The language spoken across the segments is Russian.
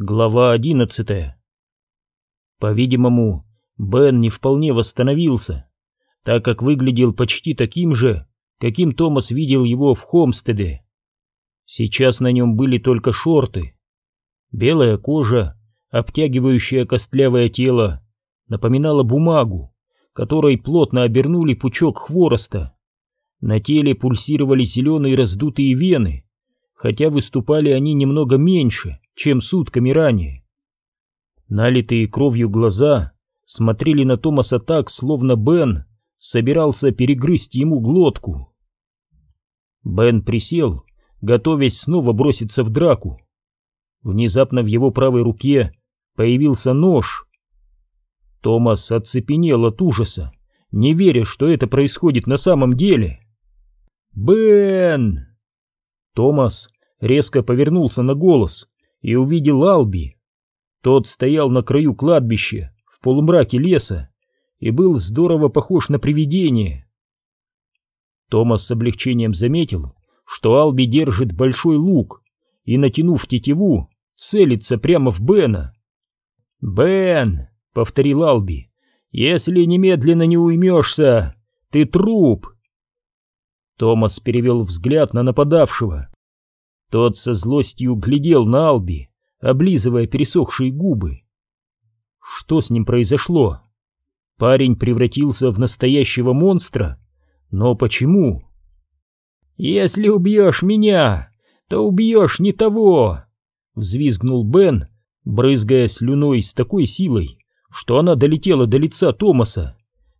Глава одиннадцатая. По-видимому, Бен не вполне восстановился, так как выглядел почти таким же, каким Томас видел его в Хомстеде. Сейчас на нем были только шорты. Белая кожа, обтягивающая костлявое тело, напоминала бумагу, которой плотно обернули пучок хвороста. На теле пульсировали зеленые раздутые вены, хотя выступали они немного меньше, чем сутками ранее. Налитые кровью глаза смотрели на Томаса так, словно Бен собирался перегрызть ему глотку. Бен присел, готовясь снова броситься в драку. Внезапно в его правой руке появился нож. Томас оцепенел от ужаса, не веря, что это происходит на самом деле. «Бен!» Томас резко повернулся на голос и увидел Алби. Тот стоял на краю кладбища, в полумраке леса, и был здорово похож на привидение. Томас с облегчением заметил, что Алби держит большой лук и, натянув тетиву, целится прямо в Бена. «Бен!» — повторил Алби. «Если немедленно не уймешься, ты труп!» Томас перевел взгляд на нападавшего. Тот со злостью глядел на Алби, облизывая пересохшие губы. Что с ним произошло? Парень превратился в настоящего монстра? Но почему? «Если убьешь меня, то убьешь не того!» Взвизгнул Бен, брызгая слюной с такой силой, что она долетела до лица Томаса.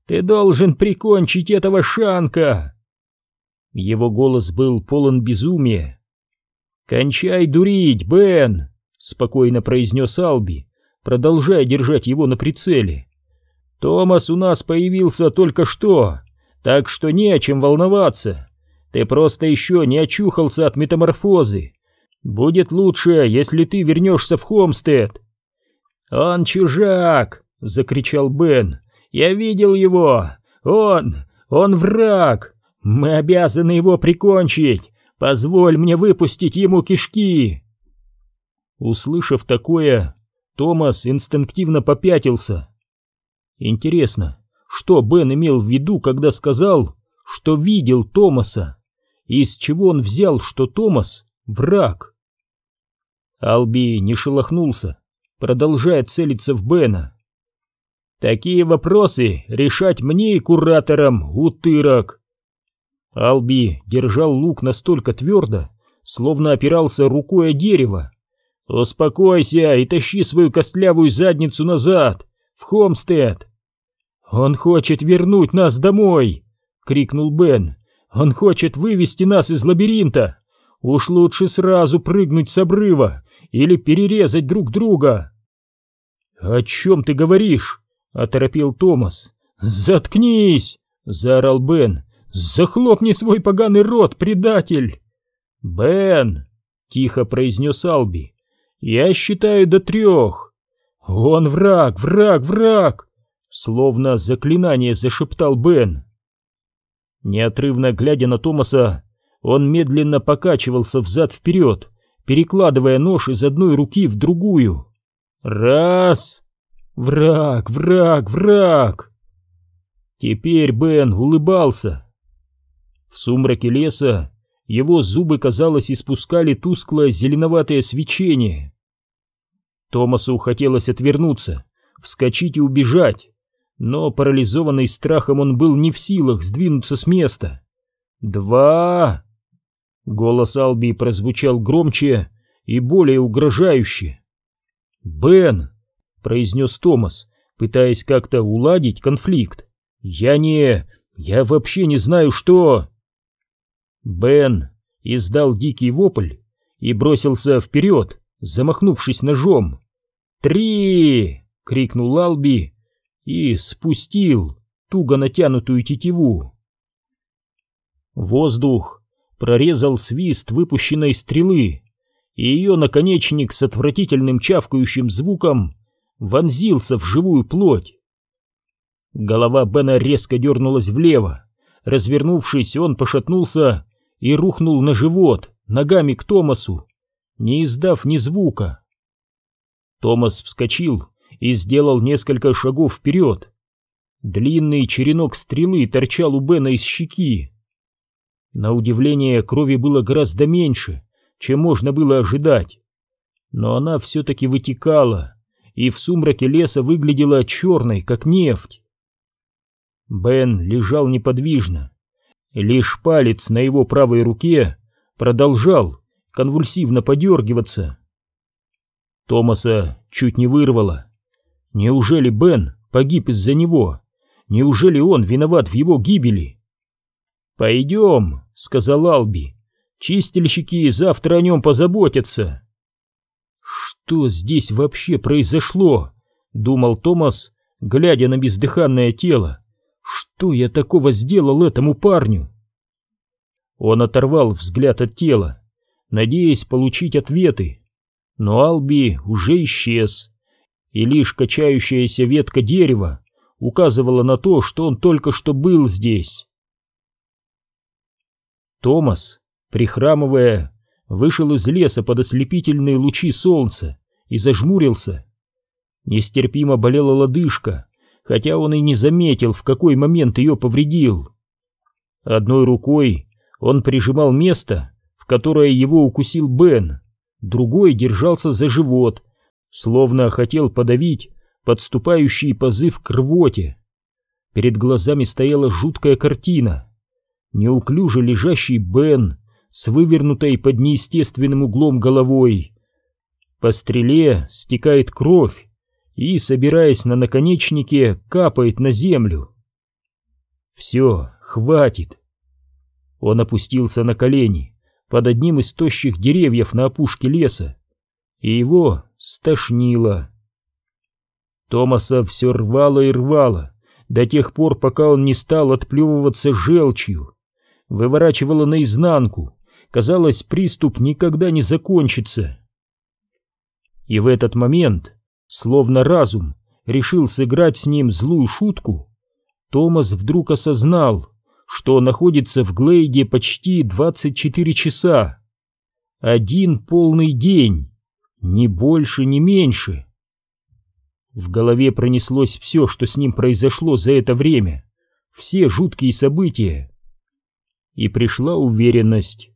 «Ты должен прикончить этого Шанка!» Его голос был полон безумия. «Кончай дурить, Бен!» — спокойно произнес Алби, продолжая держать его на прицеле. «Томас у нас появился только что, так что не о чем волноваться. Ты просто еще не очухался от метаморфозы. Будет лучше, если ты вернешься в Хомстед». «Он чужак!» — закричал Бен. «Я видел его! Он... он враг! Мы обязаны его прикончить! Позволь мне выпустить ему кишки!» Услышав такое, Томас инстинктивно попятился. Интересно, что Бен имел в виду, когда сказал, что видел Томаса, и из чего он взял, что Томас — враг? Алби не шелохнулся, продолжая целиться в Бена. «Такие вопросы решать мне и кураторам, утырок!» Алби держал лук настолько твердо, словно опирался рукой о дерево. «Успокойся и тащи свою костлявую задницу назад, в Хомстед!» «Он хочет вернуть нас домой!» — крикнул Бен. «Он хочет вывести нас из лабиринта! Уж лучше сразу прыгнуть с обрыва или перерезать друг друга!» «О чем ты говоришь?» — оторопил Томас. «Заткнись!» — заорал Бен. «Захлопни свой поганый рот, предатель!» «Бен!» — тихо произнес Алби. «Я считаю до трех!» «Он враг, враг, враг!» Словно заклинание зашептал Бен. Неотрывно глядя на Томаса, он медленно покачивался взад-вперед, перекладывая нож из одной руки в другую. «Раз!» «Враг, враг, враг!» Теперь Бен улыбался. В сумраке леса его зубы, казалось, испускали тусклое зеленоватое свечение. Томасу хотелось отвернуться, вскочить и убежать, но, парализованный страхом, он был не в силах сдвинуться с места. «Два!» Голос Алби прозвучал громче и более угрожающе. «Бен!» — произнес Томас, пытаясь как-то уладить конфликт. «Я не... я вообще не знаю, что...» Бен издал дикий вопль и бросился вперед, замахнувшись ножом. «Три!» — крикнул Алби и спустил туго натянутую тетиву. Воздух прорезал свист выпущенной стрелы, и ее наконечник с отвратительным чавкающим звуком вонзился в живую плоть. Голова Бена резко дернулась влево. Развернувшись, он пошатнулся и рухнул на живот, ногами к Томасу, не издав ни звука. Томас вскочил и сделал несколько шагов вперед. Длинный черенок стрелы торчал у Бена из щеки. На удивление, крови было гораздо меньше, чем можно было ожидать. Но она все-таки вытекала, и в сумраке леса выглядела черной, как нефть. Бен лежал неподвижно. Лишь палец на его правой руке продолжал конвульсивно подергиваться. Томаса чуть не вырвало. Неужели Бен погиб из-за него? Неужели он виноват в его гибели? «Пойдем», — сказал Алби. «Чистильщики завтра о нем позаботятся». «Что здесь вообще произошло?» — думал Томас, глядя на бездыханное тело. «Что я такого сделал этому парню?» Он оторвал взгляд от тела, надеясь получить ответы, но Алби уже исчез, и лишь качающаяся ветка дерева указывала на то, что он только что был здесь. Томас, прихрамывая, вышел из леса под ослепительные лучи солнца и зажмурился. Нестерпимо болела лодыжка, хотя он и не заметил, в какой момент ее повредил. Одной рукой он прижимал место, в которое его укусил Бен, другой держался за живот, словно хотел подавить подступающий позыв к рвоте. Перед глазами стояла жуткая картина. Неуклюже лежащий Бен с вывернутой под неестественным углом головой. По стреле стекает кровь и, собираясь на наконечнике, капает на землю. Все, хватит. Он опустился на колени под одним из тощих деревьев на опушке леса, и его стошнило. Томаса все рвало и рвало, до тех пор, пока он не стал отплевываться желчью. Выворачивало наизнанку, казалось, приступ никогда не закончится. И в этот момент, словно разум, решил сыграть с ним злую шутку, Томас вдруг осознал, что находится в Глейде почти 24 часа. Один полный день, ни больше, ни меньше. В голове пронеслось все, что с ним произошло за это время, все жуткие события. И пришла уверенность.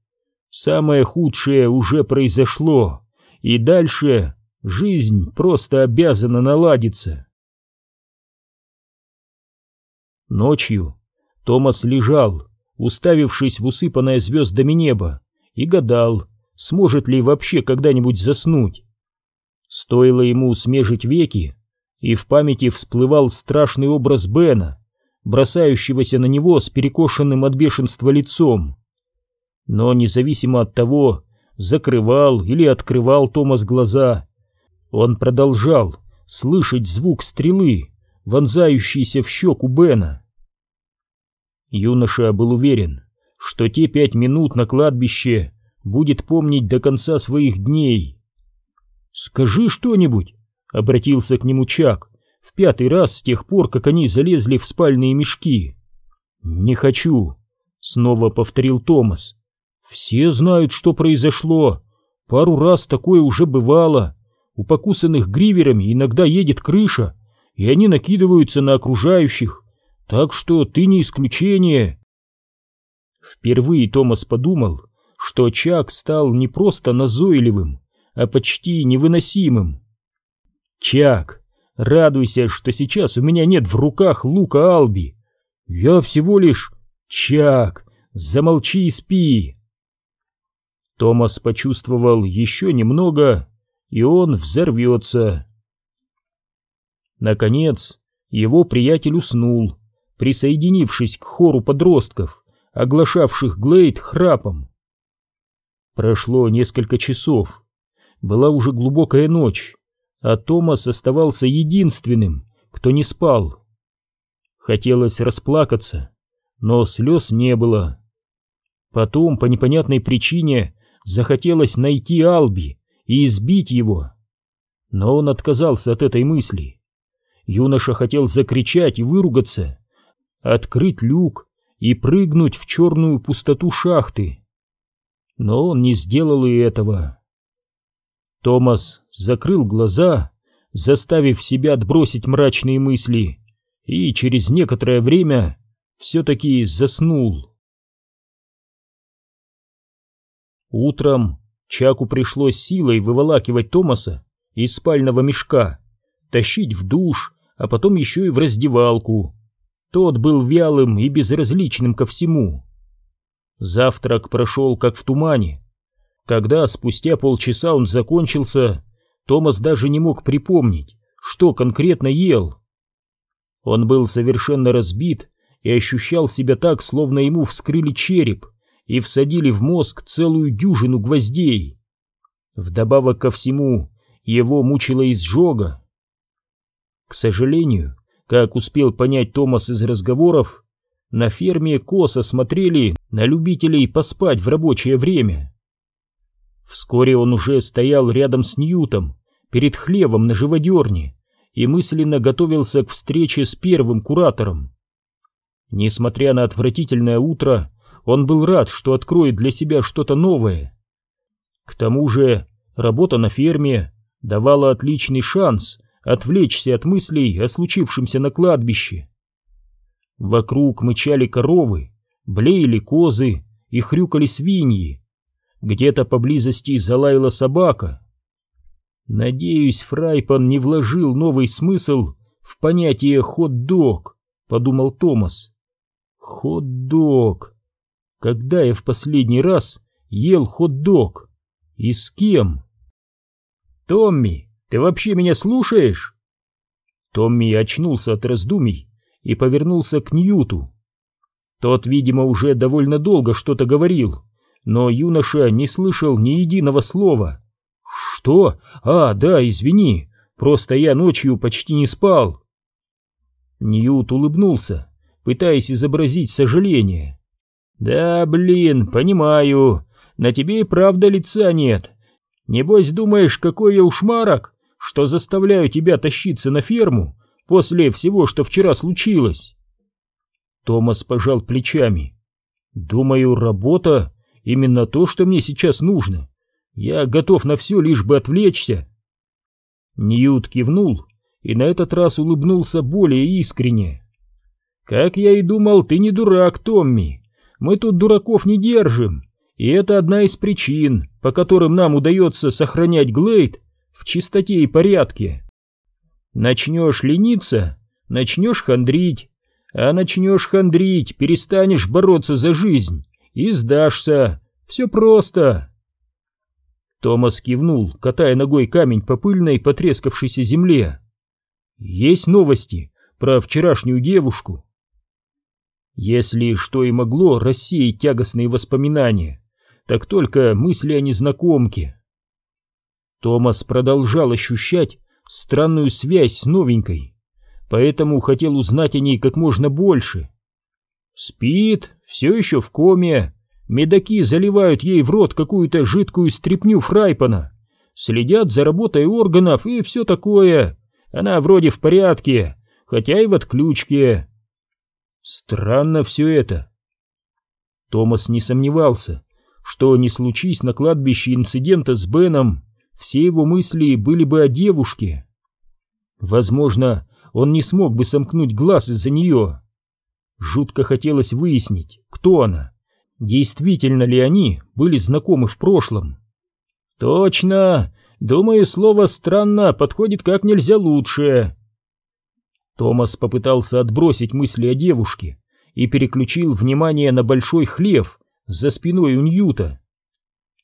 Самое худшее уже произошло, и дальше жизнь просто обязана наладиться. Ночью Томас лежал, уставившись в усыпанное звездами небо, и гадал, сможет ли вообще когда-нибудь заснуть. Стоило ему смежить веки, и в памяти всплывал страшный образ Бена, бросающегося на него с перекошенным от бешенства лицом. Но независимо от того, закрывал или открывал Томас глаза, он продолжал слышать звук стрелы, вонзающейся в щеку Бена. Юноша был уверен, что те пять минут на кладбище будет помнить до конца своих дней. «Скажи что-нибудь», — обратился к нему Чак, в пятый раз с тех пор, как они залезли в спальные мешки. «Не хочу», — снова повторил Томас. «Все знают, что произошло. Пару раз такое уже бывало. У покусанных гриверами иногда едет крыша, и они накидываются на окружающих. Так что ты не исключение. Впервые Томас подумал, что Чак стал не просто назойливым, а почти невыносимым. Чак, радуйся, что сейчас у меня нет в руках лука Алби. Я всего лишь... Чак, замолчи и спи. Томас почувствовал еще немного, и он взорвется. Наконец, его приятель уснул, присоединившись к хору подростков, оглашавших Глейд храпом. Прошло несколько часов. Была уже глубокая ночь, а Томас оставался единственным, кто не спал. Хотелось расплакаться, но слез не было. Потом, по непонятной причине, захотелось найти Алби и избить его. Но он отказался от этой мысли. Юноша хотел закричать и выругаться, открыть люк и прыгнуть в черную пустоту шахты. Но он не сделал и этого. Томас закрыл глаза заставив себя отбросить мрачные мысли, и через некоторое время все-таки заснул. Утром Чаку пришлось силой выволакивать Томаса из спального мешка, тащить в душ, а потом еще и в раздевалку. Тот был вялым и безразличным ко всему. Завтрак прошел как в тумане. Когда спустя полчаса он закончился, Томас даже не мог припомнить, что конкретно ел. Он был совершенно разбит и ощущал себя так, словно ему вскрыли череп и всадили в мозг целую дюжину гвоздей. Вдобавок ко всему, его мучила изжога. К сожалению, как успел понять Томас из разговоров, на ферме косо смотрели на любителей поспать в рабочее время. Вскоре он уже стоял рядом с Ньютом, перед хлевом на живодерне, и мысленно готовился к встрече с первым куратором. Несмотря на отвратительное утро, он был рад, что откроет для себя что-то новое. К тому же работа на ферме давала отличный шанс отвлечься от мыслей о случившемся на кладбище. Вокруг мычали коровы, блеяли козы и хрюкали свиньи. Где-то поблизости залаяла собака. Надеюсь, Фрайпан не вложил новый смысл в понятие «хот-дог», подумал Томас. Хот-дог. Когда я в последний раз ел хот-дог? И с кем? Томми, ты вообще меня слушаешь? Томми очнулся от раздумий и повернулся к Ньюту. Тот, видимо, уже довольно долго что-то говорил, но юноша не слышал ни единого слова. «Что? А, да, извини, просто я ночью почти не спал». Ньют улыбнулся, пытаясь изобразить сожаление. «Да, блин, понимаю, на тебе и правда лица нет. Небось думаешь, какой я ушмарок, что заставляю тебя тащиться на ферму после всего, что вчера случилось?» Томас пожал плечами. «Думаю, работа — именно то, что мне сейчас нужно. Я готов на все, лишь бы отвлечься. Ньют кивнул и на этот раз улыбнулся более искренне. Как я и думал, ты не дурак, Томми. Мы тут дураков не держим, и это одна из причин, по которым нам удается сохранять Глейд в чистоте и порядке. Начнешь лениться, начнешь хандрить, а начнешь хандрить, перестанешь бороться за жизнь и сдашься. Все просто. Томас кивнул, катая ногой камень по пыльной, потрескавшейся земле. «Есть новости про вчерашнюю девушку?» Если что и могло рассеять тягостные воспоминания, так только мысли о незнакомке. Томас продолжал ощущать странную связь с новенькой, поэтому хотел узнать о ней как можно больше. Спит, все еще в коме, Медаки заливают ей в рот какую-то жидкую стряпню фрайпана, следят за работой органов и все такое. Она вроде в порядке, хотя и в отключке. Странно все это. Томас не сомневался, что не случись на кладбище инцидента с Беном, все его мысли были бы о девушке. Возможно, он не смог бы сомкнуть глаз из-за нее. Жутко хотелось выяснить, кто она действительно ли они были знакомы в прошлом. «Точно! Думаю, слово «странно» подходит как нельзя лучше». Томас попытался отбросить мысли о девушке и переключил внимание на большой хлев за спиной у Ньюта.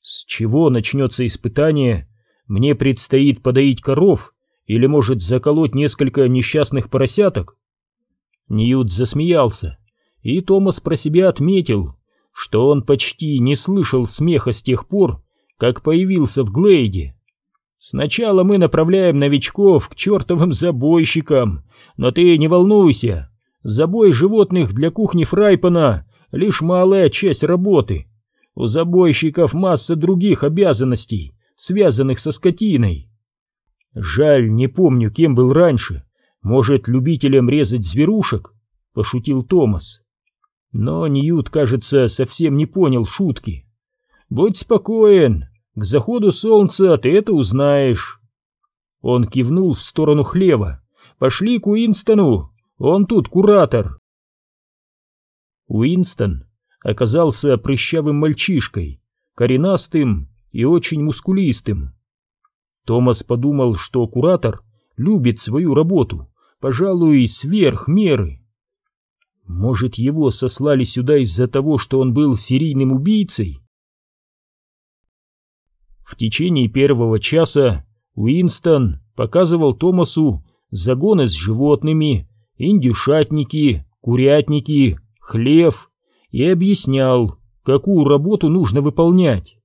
С чего начнется испытание? Мне предстоит подоить коров или, может, заколоть несколько несчастных поросяток? Ньют засмеялся, и Томас про себя отметил, что он почти не слышал смеха с тех пор, как появился в Глейде. Сначала мы направляем новичков к чертовым забойщикам, но ты не волнуйся, забой животных для кухни Фрайпана — лишь малая часть работы. У забойщиков масса других обязанностей, связанных со скотиной. Жаль, не помню, кем был раньше. Может, любителем резать зверушек? Пошутил Томас. Но Ньют, кажется, совсем не понял шутки. «Будь спокоен, к заходу солнца ты это узнаешь». Он кивнул в сторону хлева. «Пошли к Уинстону! Он тут куратор!» Уинстон оказался прыщавым мальчишкой, коренастым и очень мускулистым. Томас подумал, что куратор любит свою работу, пожалуй, сверх меры. Может, его сослали сюда из-за того, что он был серийным убийцей? В течение первого часа Уинстон показывал Томасу загоны с животными, индюшатники, курятники, хлев и объяснял, какую работу нужно выполнять.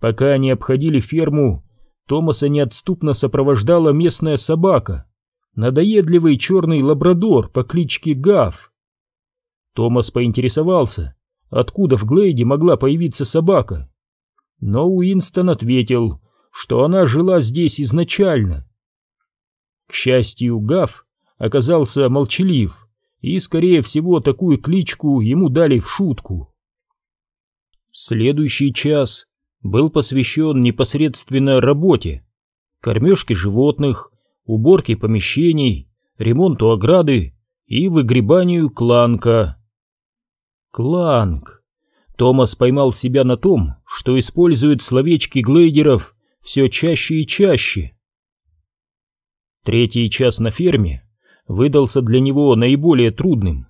Пока они обходили ферму, Томаса неотступно сопровождала местная собака, надоедливый черный лабрадор по кличке Гав. Томас поинтересовался, откуда в Глейде могла появиться собака. Но Уинстон ответил, что она жила здесь изначально. К счастью, Гав оказался молчалив, и, скорее всего, такую кличку ему дали в шутку. Следующий час был посвящен непосредственно работе, кормежке животных, уборке помещений, ремонту ограды и выгребанию кланка. Кланк. Томас поймал себя на том, что использует словечки глейдеров все чаще и чаще. Третий час на ферме выдался для него наиболее трудным.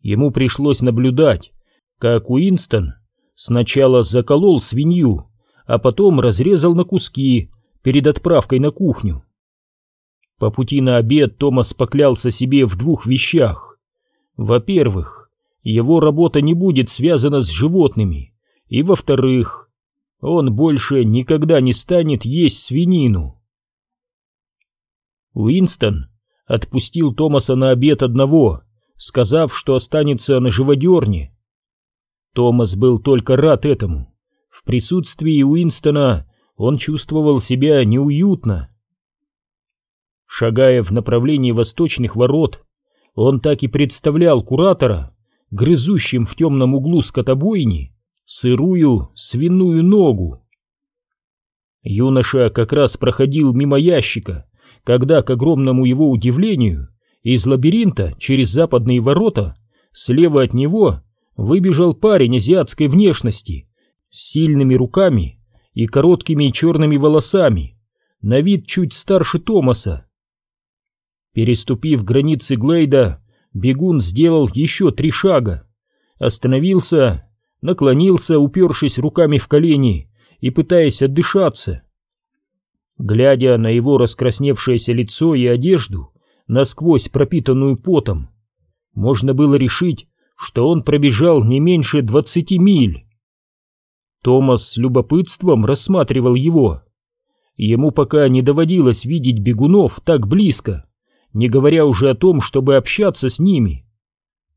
Ему пришлось наблюдать, как Уинстон сначала заколол свинью, а потом разрезал на куски перед отправкой на кухню. По пути на обед Томас поклялся себе в двух вещах. Во-первых, его работа не будет связана с животными, и, во-вторых, он больше никогда не станет есть свинину. Уинстон отпустил Томаса на обед одного, сказав, что останется на живодерне. Томас был только рад этому. В присутствии Уинстона он чувствовал себя неуютно. Шагая в направлении восточных ворот, он так и представлял куратора, грызущим в темном углу скотобойни сырую свиную ногу. Юноша как раз проходил мимо ящика, когда, к огромному его удивлению, из лабиринта через западные ворота слева от него выбежал парень азиатской внешности с сильными руками и короткими черными волосами, на вид чуть старше Томаса. Переступив границы Глейда, бегун сделал еще три шага, остановился, наклонился, упершись руками в колени и пытаясь отдышаться. Глядя на его раскрасневшееся лицо и одежду, насквозь пропитанную потом, можно было решить, что он пробежал не меньше двадцати миль. Томас с любопытством рассматривал его. Ему пока не доводилось видеть бегунов так близко не говоря уже о том, чтобы общаться с ними.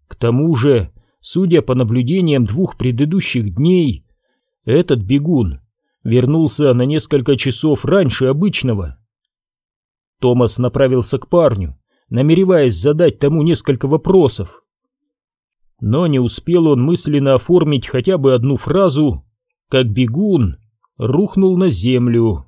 К тому же, судя по наблюдениям двух предыдущих дней, этот бегун вернулся на несколько часов раньше обычного. Томас направился к парню, намереваясь задать тому несколько вопросов. Но не успел он мысленно оформить хотя бы одну фразу, как бегун рухнул на землю.